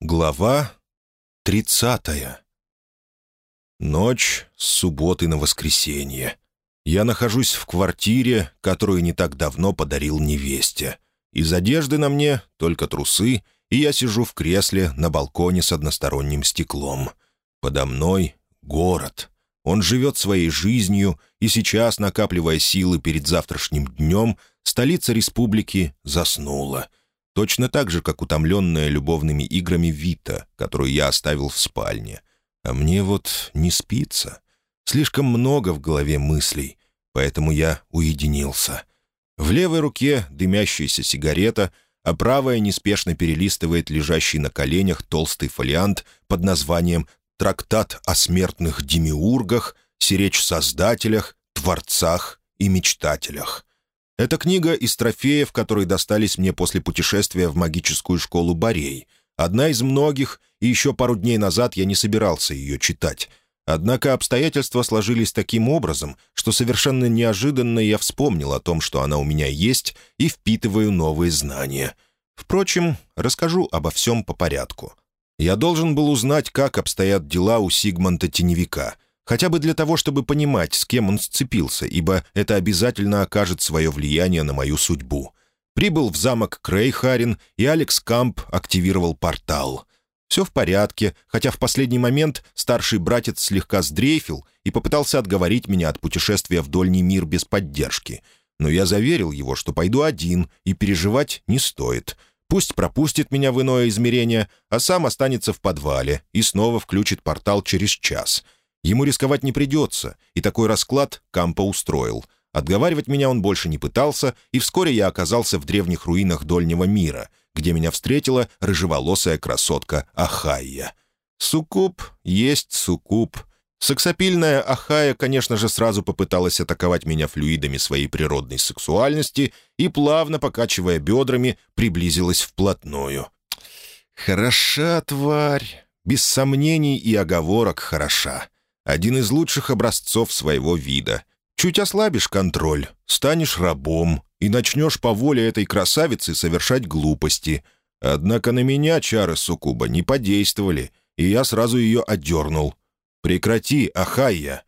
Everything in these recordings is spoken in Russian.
Глава тридцатая. Ночь с субботы на воскресенье. Я нахожусь в квартире, которую не так давно подарил невесте. Из одежды на мне только трусы, и я сижу в кресле на балконе с односторонним стеклом. Подо мной город. Он живет своей жизнью, и сейчас, накапливая силы перед завтрашним днем, столица республики заснула — Точно так же, как утомленная любовными играми Вита, которую я оставил в спальне. А мне вот не спится. Слишком много в голове мыслей, поэтому я уединился. В левой руке дымящаяся сигарета, а правая неспешно перелистывает лежащий на коленях толстый фолиант под названием «Трактат о смертных демиургах, сиречь создателях, творцах и мечтателях». Это книга из трофеев, которые достались мне после путешествия в магическую школу Борей. Одна из многих, и еще пару дней назад я не собирался ее читать. Однако обстоятельства сложились таким образом, что совершенно неожиданно я вспомнил о том, что она у меня есть, и впитываю новые знания. Впрочем, расскажу обо всем по порядку. Я должен был узнать, как обстоят дела у Сигмонта Теневика — Хотя бы для того, чтобы понимать, с кем он сцепился, ибо это обязательно окажет свое влияние на мою судьбу. Прибыл в замок Крейхарин, и Алекс Камп активировал портал. Все в порядке, хотя в последний момент старший братец слегка сдрейфил и попытался отговорить меня от путешествия в Дольний мир без поддержки. Но я заверил его, что пойду один, и переживать не стоит. Пусть пропустит меня в иное измерение, а сам останется в подвале и снова включит портал через час — Ему рисковать не придется, и такой расклад Кампа устроил. Отговаривать меня он больше не пытался, и вскоре я оказался в древних руинах Дольнего мира, где меня встретила рыжеволосая красотка Ахайя. Суккуб есть суккуб. Сексапильная Ахая, конечно же, сразу попыталась атаковать меня флюидами своей природной сексуальности и, плавно покачивая бедрами, приблизилась вплотную. «Хороша, тварь! Без сомнений и оговорок хороша!» Один из лучших образцов своего вида. Чуть ослабишь контроль, станешь рабом и начнешь по воле этой красавицы совершать глупости. Однако на меня чары суккуба не подействовали, и я сразу ее отдернул. «Прекрати, Ахайя!»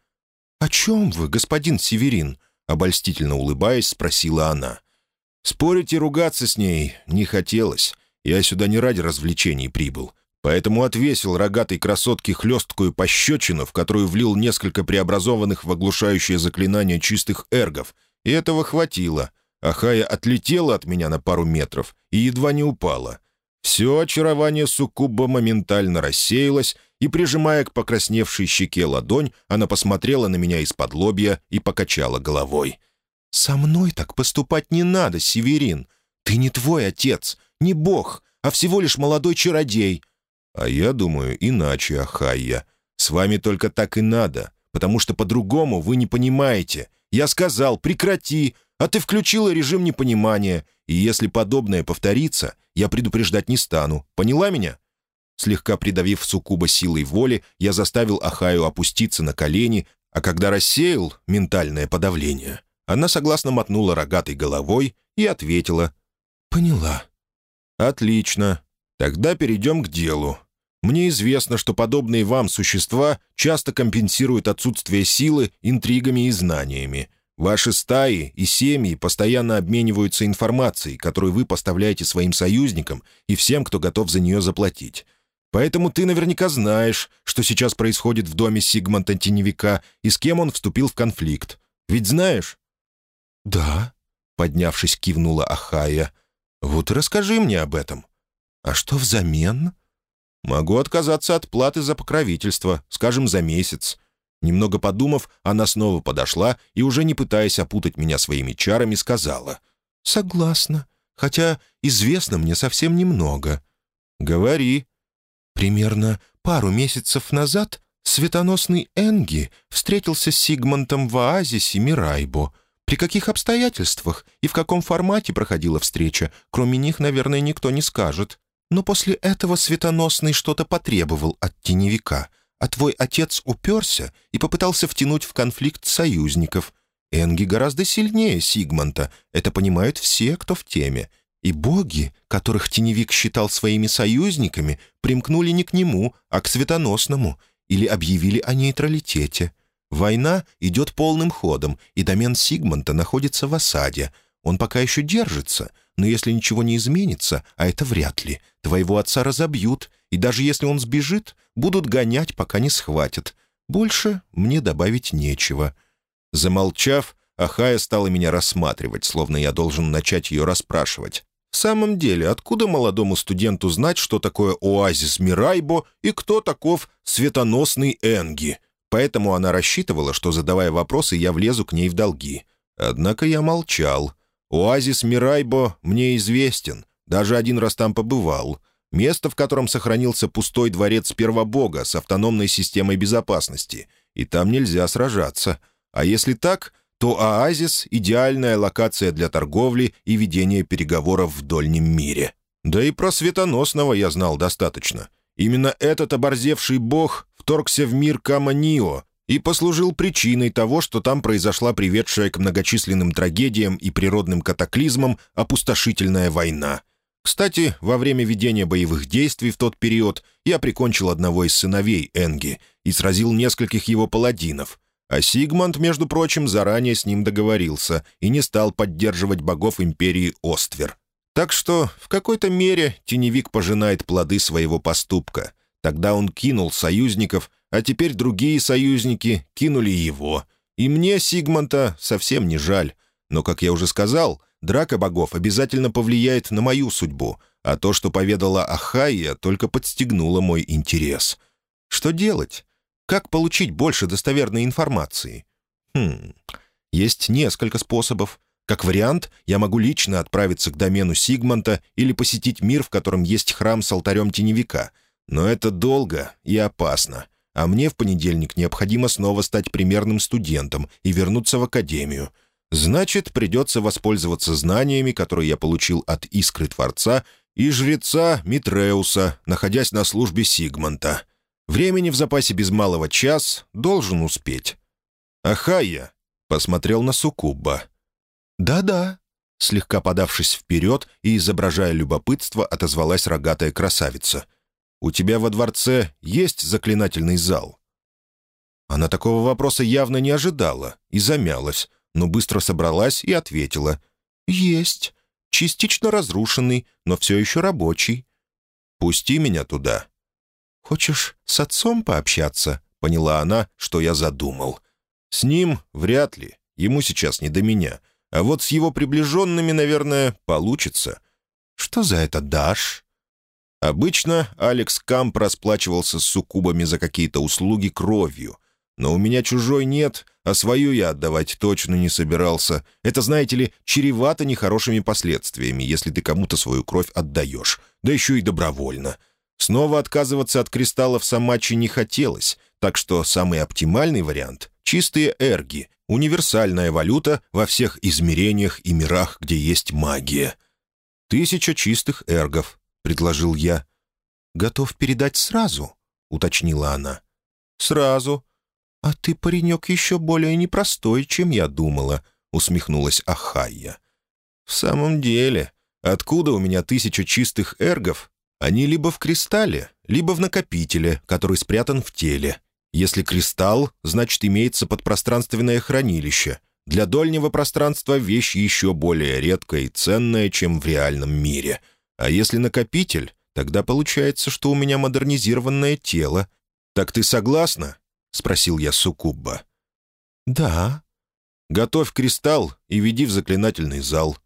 «О чем вы, господин Северин?» — обольстительно улыбаясь, спросила она. Спорить и ругаться с ней не хотелось. Я сюда не ради развлечений прибыл поэтому отвесил рогатой красотке хлесткую пощечину, в которую влил несколько преобразованных в оглушающее заклинание чистых эргов, и этого хватило. Ахая отлетела от меня на пару метров и едва не упала. Все очарование суккуба моментально рассеялось, и, прижимая к покрасневшей щеке ладонь, она посмотрела на меня из-под лобья и покачала головой. «Со мной так поступать не надо, Северин. Ты не твой отец, не бог, а всего лишь молодой чародей. «А я думаю иначе, Ахайя. С вами только так и надо, потому что по-другому вы не понимаете. Я сказал, прекрати, а ты включила режим непонимания, и если подобное повторится, я предупреждать не стану. Поняла меня?» Слегка придавив суккуба силой воли, я заставил Ахаю опуститься на колени, а когда рассеял ментальное подавление, она согласно мотнула рогатой головой и ответила «Поняла». «Отлично. Тогда перейдем к делу. Мне известно, что подобные вам существа часто компенсируют отсутствие силы интригами и знаниями. Ваши стаи и семьи постоянно обмениваются информацией, которую вы поставляете своим союзникам и всем, кто готов за нее заплатить. Поэтому ты наверняка знаешь, что сейчас происходит в доме Сигмонта Теневика и с кем он вступил в конфликт. Ведь знаешь?» «Да», — поднявшись, кивнула Ахая. «Вот и расскажи мне об этом». «А что взамен?» «Могу отказаться от платы за покровительство, скажем, за месяц». Немного подумав, она снова подошла и, уже не пытаясь опутать меня своими чарами, сказала. «Согласна, хотя известно мне совсем немного». «Говори». Примерно пару месяцев назад светоносный Энги встретился с Сигмонтом в оазисе Мирайбо. При каких обстоятельствах и в каком формате проходила встреча, кроме них, наверное, никто не скажет. Но после этого Светоносный что-то потребовал от теневика, а твой отец уперся и попытался втянуть в конфликт союзников. Энги гораздо сильнее Сигмонта, это понимают все, кто в теме. И боги, которых теневик считал своими союзниками, примкнули не к нему, а к светоносному, или объявили о нейтралитете. Война идет полным ходом, и домен Сигмонта находится в осаде. Он пока еще держится, но если ничего не изменится, а это вряд ли, твоего отца разобьют, и даже если он сбежит, будут гонять, пока не схватят. Больше мне добавить нечего». Замолчав, Ахая стала меня рассматривать, словно я должен начать ее расспрашивать. В самом деле, откуда молодому студенту знать, что такое оазис Мирайбо и кто таков светоносный Энги? Поэтому она рассчитывала, что, задавая вопросы, я влезу к ней в долги. Однако я молчал. Оазис Мирайбо мне известен. Даже один раз там побывал. Место, в котором сохранился пустой дворец Первобога с автономной системой безопасности. И там нельзя сражаться. А если так, то оазис — идеальная локация для торговли и ведения переговоров в дольнем мире. Да и про светоносного я знал достаточно. Именно этот оборзевший бог вторгся в мир Каманио и послужил причиной того, что там произошла приведшая к многочисленным трагедиям и природным катаклизмам опустошительная война. Кстати, во время ведения боевых действий в тот период я прикончил одного из сыновей Энги и сразил нескольких его паладинов, а Сигмунд, между прочим, заранее с ним договорился и не стал поддерживать богов империи Оствер. Так что в какой-то мере теневик пожинает плоды своего поступка. Тогда он кинул союзников, а теперь другие союзники кинули его. И мне, Сигмонта, совсем не жаль. Но, как я уже сказал, драка богов обязательно повлияет на мою судьбу, а то, что поведала Ахайя, только подстегнуло мой интерес. Что делать? Как получить больше достоверной информации? Хм, есть несколько способов. Как вариант, я могу лично отправиться к домену Сигмонта или посетить мир, в котором есть храм с алтарем теневика. Но это долго и опасно а мне в понедельник необходимо снова стать примерным студентом и вернуться в академию. Значит, придется воспользоваться знаниями, которые я получил от Искры Творца и жреца Митреуса, находясь на службе Сигмонта. Времени в запасе без малого час должен успеть. «Ахайя!» — посмотрел на Сукубба. «Да-да», — слегка подавшись вперед и изображая любопытство, отозвалась рогатая красавица — у тебя во дворце есть заклинательный зал?» Она такого вопроса явно не ожидала и замялась, но быстро собралась и ответила. «Есть. Частично разрушенный, но все еще рабочий. Пусти меня туда». «Хочешь с отцом пообщаться?» — поняла она, что я задумал. «С ним вряд ли. Ему сейчас не до меня. А вот с его приближенными, наверное, получится». «Что за это дашь?» Обычно Алекс Камп расплачивался с суккубами за какие-то услуги кровью. Но у меня чужой нет, а свою я отдавать точно не собирался. Это, знаете ли, чревато нехорошими последствиями, если ты кому-то свою кровь отдаешь, да еще и добровольно. Снова отказываться от кристаллов Самачи не хотелось, так что самый оптимальный вариант — чистые эрги, универсальная валюта во всех измерениях и мирах, где есть магия. Тысяча чистых эргов, — предложил я. «Готов передать сразу?» — уточнила она. «Сразу». «А ты, паренек, еще более непростой, чем я думала», — усмехнулась Ахайя. «В самом деле, откуда у меня тысяча чистых эргов? Они либо в кристалле, либо в накопителе, который спрятан в теле. Если кристалл, значит, имеется подпространственное хранилище. Для дольнего пространства вещь еще более редкая и ценная, чем в реальном мире. А если накопитель, тогда получается, что у меня модернизированное тело. Так ты согласна?» — спросил я Сукубба. «Да». «Готовь кристалл и веди в заклинательный зал».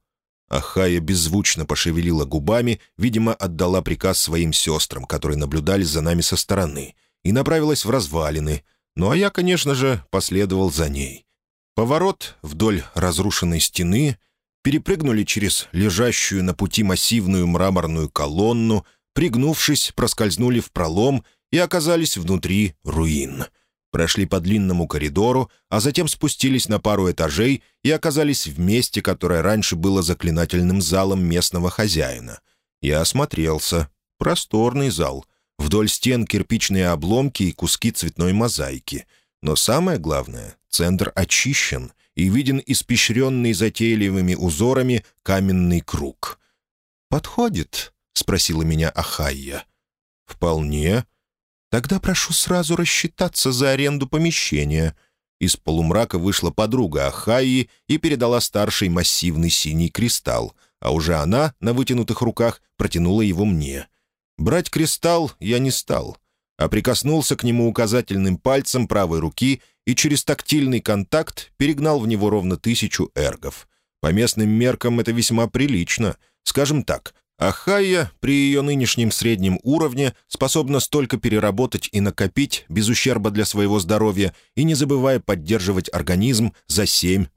Ахая беззвучно пошевелила губами, видимо, отдала приказ своим сестрам, которые наблюдали за нами со стороны, и направилась в развалины. Ну а я, конечно же, последовал за ней. Поворот вдоль разрушенной стены — перепрыгнули через лежащую на пути массивную мраморную колонну, пригнувшись, проскользнули в пролом и оказались внутри руин. Прошли по длинному коридору, а затем спустились на пару этажей и оказались в месте, которое раньше было заклинательным залом местного хозяина. Я осмотрелся. Просторный зал. Вдоль стен кирпичные обломки и куски цветной мозаики. Но самое главное — центр очищен — и виден испещренный затейливыми узорами каменный круг. подходит?» — спросила меня Ахайя. «Вполне. Тогда прошу сразу рассчитаться за аренду помещения». Из полумрака вышла подруга Ахайи и передала старший массивный синий кристалл, а уже она на вытянутых руках протянула его мне. Брать кристалл я не стал, а прикоснулся к нему указательным пальцем правой руки и через тактильный контакт перегнал в него ровно тысячу эргов. По местным меркам это весьма прилично. Скажем так, Ахайя при ее нынешнем среднем уровне способна столько переработать и накопить без ущерба для своего здоровья и не забывая поддерживать организм за 7-8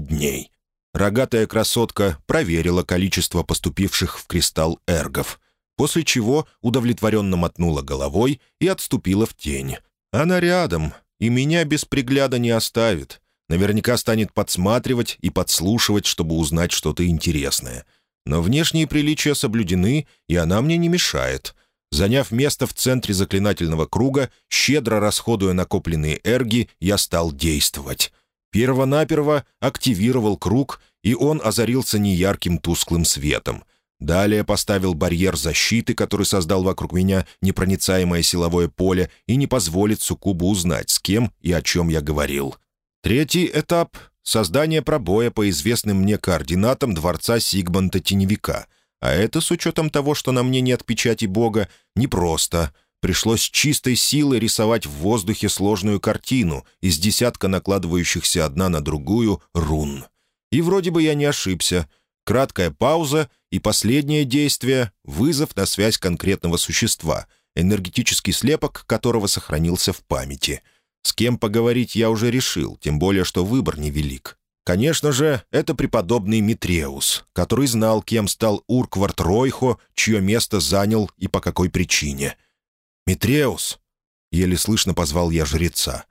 дней. Рогатая красотка проверила количество поступивших в кристалл эргов, после чего удовлетворенно мотнула головой и отступила в тень. Она рядом, и меня без пригляда не оставит. Наверняка станет подсматривать и подслушивать, чтобы узнать что-то интересное. Но внешние приличия соблюдены, и она мне не мешает. Заняв место в центре заклинательного круга, щедро расходуя накопленные эрги, я стал действовать. Первонаперво активировал круг, и он озарился неярким тусклым светом. Далее поставил барьер защиты, который создал вокруг меня непроницаемое силовое поле и не позволит Сукубу узнать, с кем и о чем я говорил. Третий этап — создание пробоя по известным мне координатам дворца Сигмонта Теневика. А это, с учетом того, что на мне нет печати бога, непросто. Пришлось чистой силой рисовать в воздухе сложную картину из десятка накладывающихся одна на другую рун. И вроде бы я не ошибся. Краткая пауза и последнее действие — вызов на связь конкретного существа, энергетический слепок которого сохранился в памяти — с кем поговорить я уже решил, тем более, что выбор невелик. Конечно же, это преподобный Митреус, который знал, кем стал Урквард Ройхо, чье место занял и по какой причине. «Митреус!» — еле слышно позвал я жреца.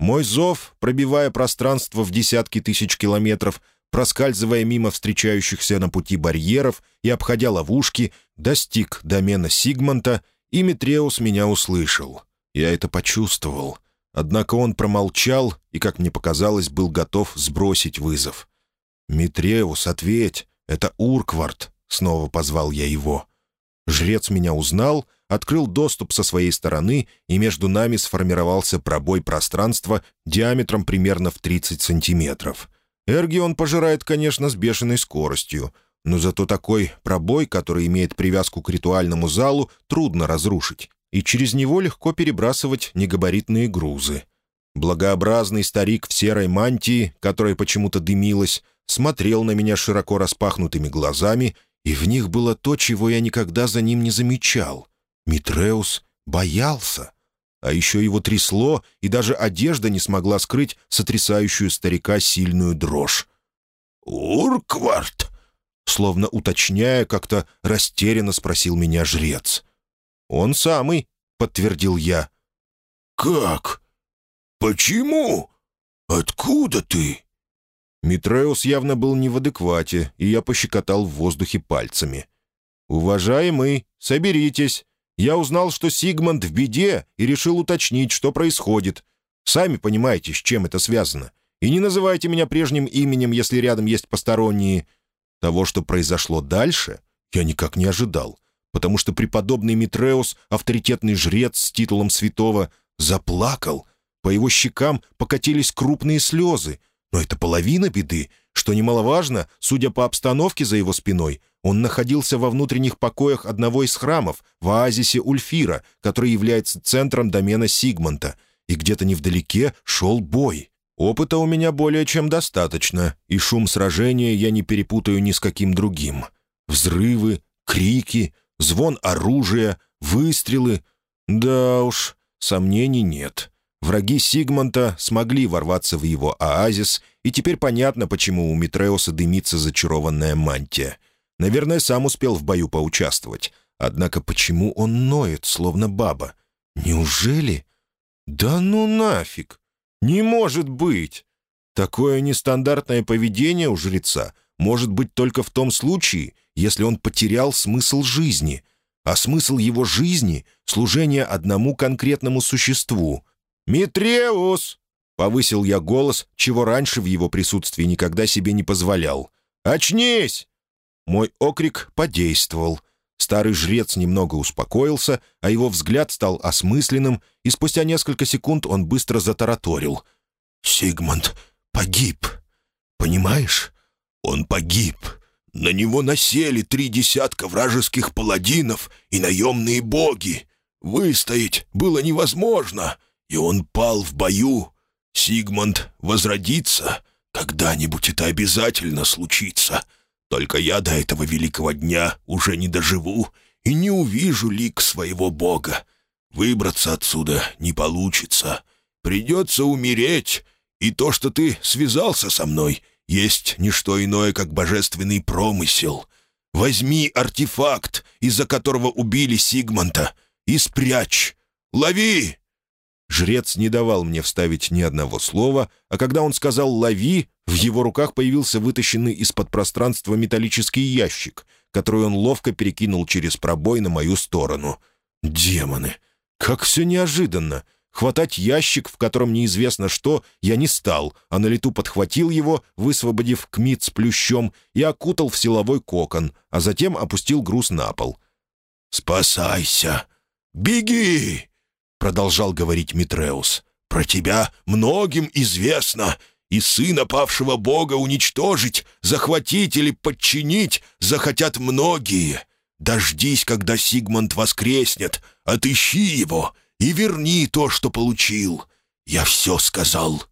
Мой зов, пробивая пространство в десятки тысяч километров, проскальзывая мимо встречающихся на пути барьеров и обходя ловушки, достиг домена Сигмонта, и Митреус меня услышал. Я это почувствовал. Однако он промолчал и, как мне показалось, был готов сбросить вызов. «Митреус, ответь! Это Урквард!» — снова позвал я его. Жрец меня узнал, открыл доступ со своей стороны, и между нами сформировался пробой пространства диаметром примерно в 30 сантиметров. Эрги он пожирает, конечно, с бешеной скоростью, но зато такой пробой, который имеет привязку к ритуальному залу, трудно разрушить и через него легко перебрасывать негабаритные грузы. Благообразный старик в серой мантии, которая почему-то дымилась, смотрел на меня широко распахнутыми глазами, и в них было то, чего я никогда за ним не замечал. Митреус боялся. А еще его трясло, и даже одежда не смогла скрыть сотрясающую старика сильную дрожь. «Урквард!» Словно уточняя, как-то растерянно спросил меня жрец. «Он самый», — подтвердил я. «Как? Почему? Откуда ты?» Митреус явно был не в адеквате, и я пощекотал в воздухе пальцами. «Уважаемый, соберитесь. Я узнал, что Сигмунд в беде, и решил уточнить, что происходит. Сами понимаете, с чем это связано. И не называйте меня прежним именем, если рядом есть посторонние. Того, что произошло дальше, я никак не ожидал потому что преподобный Митреус, авторитетный жрец с титулом святого, заплакал. По его щекам покатились крупные слезы. Но это половина беды. Что немаловажно, судя по обстановке за его спиной, он находился во внутренних покоях одного из храмов в оазисе Ульфира, который является центром домена Сигмонта, и где-то невдалеке шел бой. Опыта у меня более чем достаточно, и шум сражения я не перепутаю ни с каким другим. Взрывы, крики, звон оружия, выстрелы. Да уж, сомнений нет. Враги Сигмонта смогли ворваться в его оазис, и теперь понятно, почему у Митреуса дымится зачарованная мантия. Наверное, сам успел в бою поучаствовать. Однако почему он ноет, словно баба? Неужели? Да ну нафиг! Не может быть! Такое нестандартное поведение у жреца может быть только в том случае, если он потерял смысл жизни, а смысл его жизни — служение одному конкретному существу. «Митреус!» — повысил я голос, чего раньше в его присутствии никогда себе не позволял. «Очнись!» Мой окрик подействовал. Старый жрец немного успокоился, а его взгляд стал осмысленным, и спустя несколько секунд он быстро затараторил. «Сигмунд погиб. Понимаешь? Он погиб. На него насели три десятка вражеских паладинов и наемные боги. Выстоять было невозможно, и он пал в бою. Сигмунд возродится. Когда-нибудь это обязательно случится. Только я до этого великого дня уже не доживу и не увижу лик своего бога. Выбраться отсюда не получится. Придется умереть, и то, что ты связался со мной, есть не что иное, как божественный промысел. Возьми артефакт, из-за которого убили Сигмонта, и спрячь. Лови!» Жрец не давал мне вставить ни одного слова, а когда он сказал «лови», в его руках появился вытащенный из-под пространства металлический ящик, который он ловко перекинул через пробой на мою сторону. «Демоны! Как все неожиданно! Хватать ящик, в котором неизвестно что, я не стал, а на лету подхватил его, высвободив кмит с плющом, и окутал в силовой кокон, а затем опустил груз на пол. «Спасайся! Беги!» — продолжал говорить Митреус. «Про тебя многим известно, и сына павшего бога уничтожить, захватить или подчинить захотят многие. Дождись, когда Сигмунд воскреснет, отыщи его» и верни то, что получил. Я все сказал».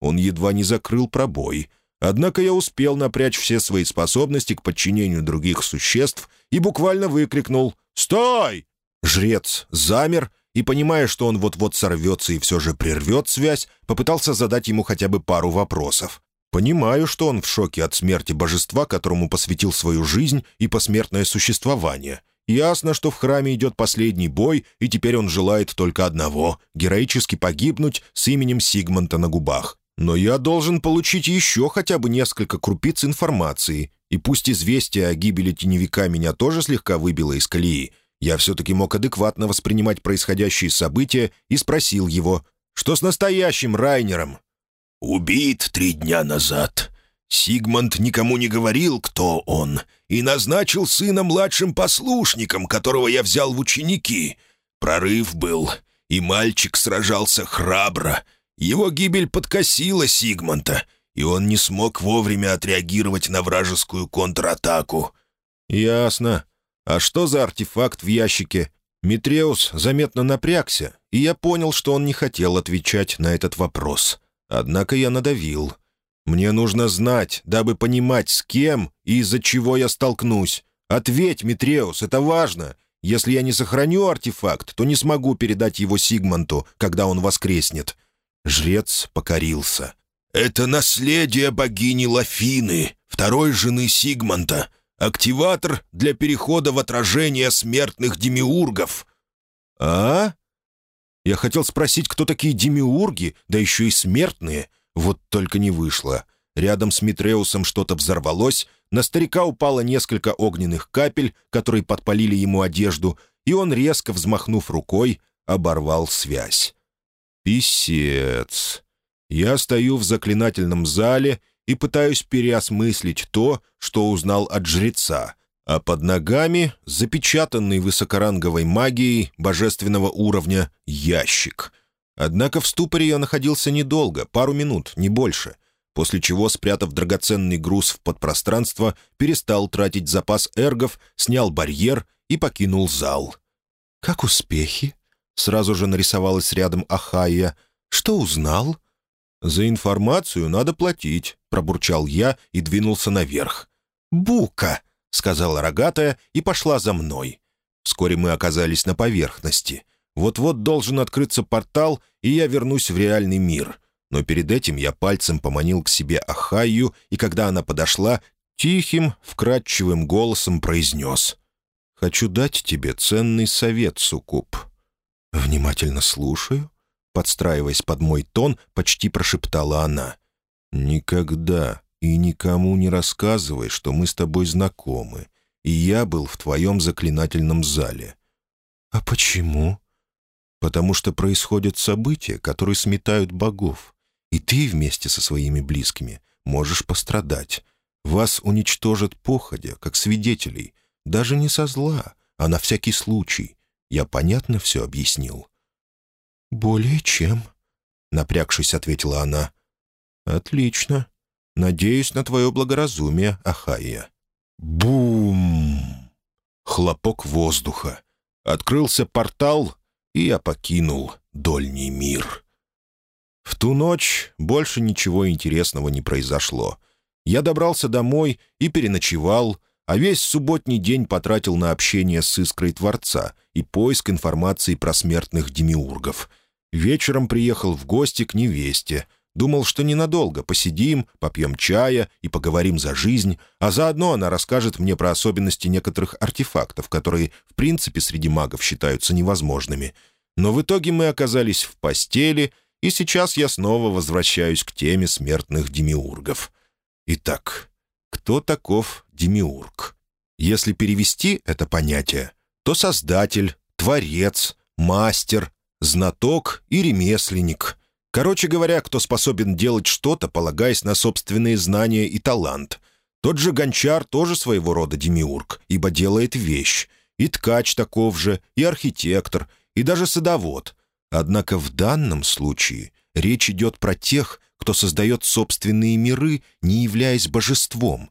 Он едва не закрыл пробой. Однако я успел напрячь все свои способности к подчинению других существ и буквально выкрикнул «Стой!». Жрец замер и, понимая, что он вот-вот сорвется и все же прервет связь, попытался задать ему хотя бы пару вопросов. Понимаю, что он в шоке от смерти божества, которому посвятил свою жизнь и посмертное существование. Ясно, что в храме идет последний бой, и теперь он желает только одного — героически погибнуть с именем Сигмонта на губах. Но я должен получить еще хотя бы несколько крупиц информации, и пусть известие о гибели теневика меня тоже слегка выбило из колеи, я все-таки мог адекватно воспринимать происходящие события и спросил его, что с настоящим Райнером? «Убит три дня назад. Сигмунд никому не говорил, кто он, и назначил сына младшим послушником, которого я взял в ученики. Прорыв был, и мальчик сражался храбро. Его гибель подкосила Сигмунда, и он не смог вовремя отреагировать на вражескую контратаку». «Ясно. А что за артефакт в ящике?» Митреус заметно напрягся, и я понял, что он не хотел отвечать на этот вопрос. Однако я надавил — мне нужно знать, дабы понимать, с кем и из-за чего я столкнусь. Ответь, Митреус, это важно. Если я не сохраню артефакт, то не смогу передать его Сигманту, когда он воскреснет». Жрец покорился. «Это наследие богини Лафины, второй жены Сигманта. Активатор для перехода в отражение смертных демиургов». «А?» Я хотел спросить, кто такие демиурги, да еще и смертные. Вот только не вышло. Рядом с Митреусом что-то взорвалось, на старика упало несколько огненных капель, которые подпалили ему одежду, и он, резко взмахнув рукой, оборвал связь. «Писец!» Я стою в заклинательном зале и пытаюсь переосмыслить то, что узнал от жреца, а под ногами запечатанный высокоранговой магией божественного уровня ящик — Однако в ступоре я находился недолго, пару минут, не больше, после чего, спрятав драгоценный груз в подпространство, перестал тратить запас эргов, снял барьер и покинул зал. «Как успехи?» — сразу же нарисовалась рядом Ахайя. «Что узнал?» «За информацию надо платить», — пробурчал я и двинулся наверх. «Бука!» — сказала рогатая и пошла за мной. Вскоре мы оказались на поверхности — вот-вот должен открыться портал, и я вернусь в реальный мир. Но перед этим я пальцем поманил к себе Ахайю, и когда она подошла, тихим, вкрадчивым голосом произнес. «Хочу дать тебе ценный совет, Сукуб». «Внимательно слушаю», — подстраиваясь под мой тон, почти прошептала она. «Никогда и никому не рассказывай, что мы с тобой знакомы, и я был в твоем заклинательном зале». «А почему?» потому что происходят события, которые сметают богов, и ты вместе со своими близкими можешь пострадать. Вас уничтожат походя, как свидетелей, даже не со зла, а на всякий случай. Я понятно все объяснил?» «Более чем», — напрягшись, ответила она. «Отлично. Надеюсь на твое благоразумие, Ахайя». Бум! Хлопок воздуха. Открылся портал, и я покинул дольний мир. В ту ночь больше ничего интересного не произошло. Я добрался домой и переночевал, а весь субботний день потратил на общение с искрой Творца и поиск информации про смертных демиургов. Вечером приехал в гости к невесте. Думал, что ненадолго посидим, попьем чая и поговорим за жизнь, а заодно она расскажет мне про особенности некоторых артефактов, которые, в принципе, среди магов считаются невозможными. Но в итоге мы оказались в постели, и сейчас я снова возвращаюсь к теме смертных демиургов. Итак, кто таков демиург? Если перевести это понятие, то создатель, творец, мастер, знаток и ремесленник. Короче говоря, кто способен делать что-то, полагаясь на собственные знания и талант. Тот же гончар тоже своего рода демиург, ибо делает вещь. И ткач таков же, и архитектор, и даже садовод. Однако в данном случае речь идет про тех, кто создает собственные миры, не являясь божеством.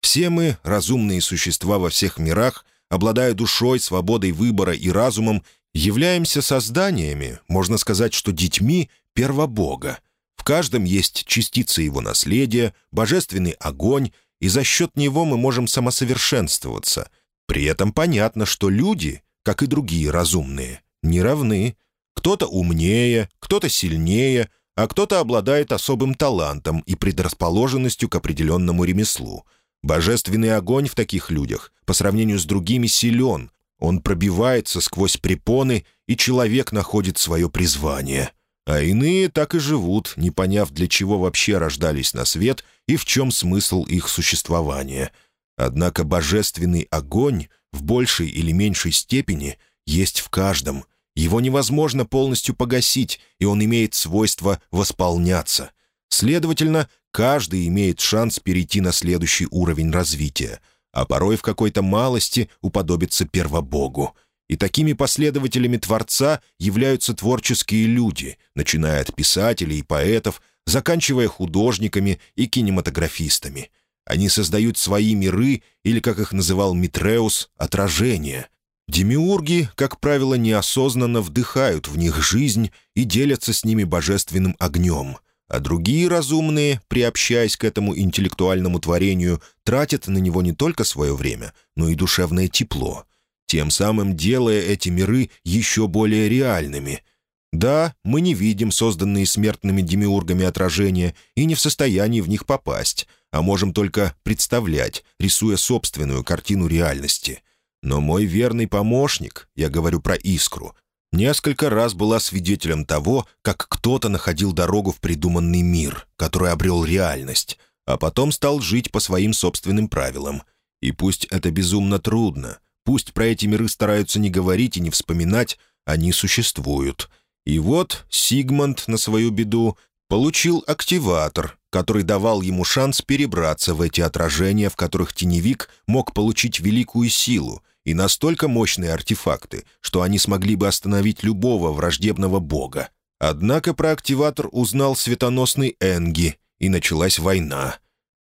Все мы, разумные существа во всех мирах, обладая душой, свободой выбора и разумом, являемся созданиями, можно сказать, что детьми первобога. В каждом есть частица его наследия, божественный огонь, и за счет него мы можем самосовершенствоваться. При этом понятно, что люди, как и другие разумные, не равны. Кто-то умнее, кто-то сильнее, а кто-то обладает особым талантом и предрасположенностью к определенному ремеслу. Божественный огонь в таких людях по сравнению с другими силен, он пробивается сквозь препоны, и человек находит свое призвание. А иные так и живут, не поняв, для чего вообще рождались на свет и в чем смысл их существования. Однако божественный огонь в большей или меньшей степени есть в каждом. Его невозможно полностью погасить, и он имеет свойство восполняться. Следовательно, каждый имеет шанс перейти на следующий уровень развития — а порой в какой-то малости уподобиться первобогу. И такими последователями Творца являются творческие люди, начиная от писателей и поэтов, заканчивая художниками и кинематографистами. Они создают свои миры, или, как их называл Митреус, отражения. Демиурги, как правило, неосознанно вдыхают в них жизнь и делятся с ними божественным огнем а другие разумные, приобщаясь к этому интеллектуальному творению, тратят на него не только свое время, но и душевное тепло, тем самым делая эти миры еще более реальными. Да, мы не видим созданные смертными демиургами отражения и не в состоянии в них попасть, а можем только представлять, рисуя собственную картину реальности. Но мой верный помощник, я говорю про искру, Несколько раз была свидетелем того, как кто-то находил дорогу в придуманный мир, который обрел реальность, а потом стал жить по своим собственным правилам. И пусть это безумно трудно, пусть про эти миры стараются не говорить и не вспоминать, они существуют. И вот Сигмунд на свою беду получил активатор, который давал ему шанс перебраться в эти отражения, в которых теневик мог получить великую силу, и настолько мощные артефакты, что они смогли бы остановить любого враждебного бога. Однако про активатор узнал светоносный Энги, и началась война.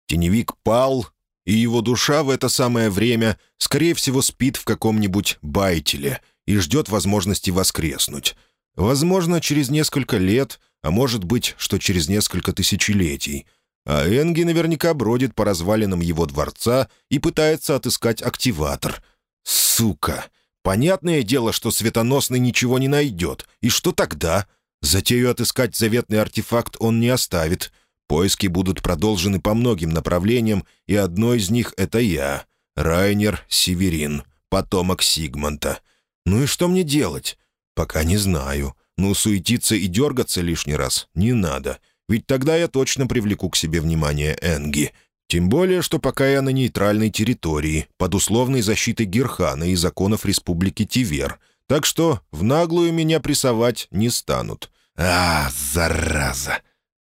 Теневик пал, и его душа в это самое время, скорее всего, спит в каком-нибудь байтеле и ждет возможности воскреснуть. Возможно, через несколько лет, а может быть, что через несколько тысячелетий. А Энги наверняка бродит по развалинам его дворца и пытается отыскать активатор — Сука! Понятное дело, что светоносный ничего не найдет. И что тогда? Затею отыскать заветный артефакт он не оставит. Поиски будут продолжены по многим направлениям, и одно из них — это я, Райнер Северин, потомок Сигмонта. Ну и что мне делать? Пока не знаю. Ну, суетиться и дергаться лишний раз не надо, ведь тогда я точно привлеку к себе внимание Энги — тем более, что пока я на нейтральной территории, под условной защитой Герхана и законов Республики Тивер, так что в наглую меня прессовать не станут. А, зараза!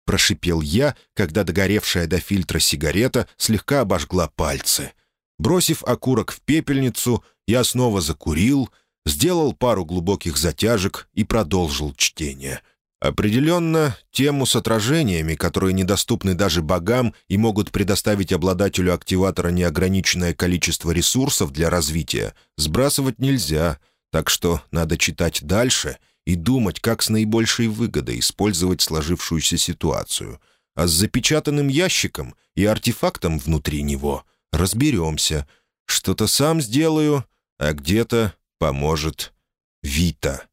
прошипел я, когда догоревшая до фильтра сигарета слегка обожгла пальцы. Бросив окурок в пепельницу, я снова закурил, сделал пару глубоких затяжек и продолжил чтение. Определенно, тему с отражениями, которые недоступны даже богам и могут предоставить обладателю активатора неограниченное количество ресурсов для развития, сбрасывать нельзя, так что надо читать дальше и думать, как с наибольшей выгодой использовать сложившуюся ситуацию. А с запечатанным ящиком и артефактом внутри него разберемся. Что-то сам сделаю, а где-то поможет Вита.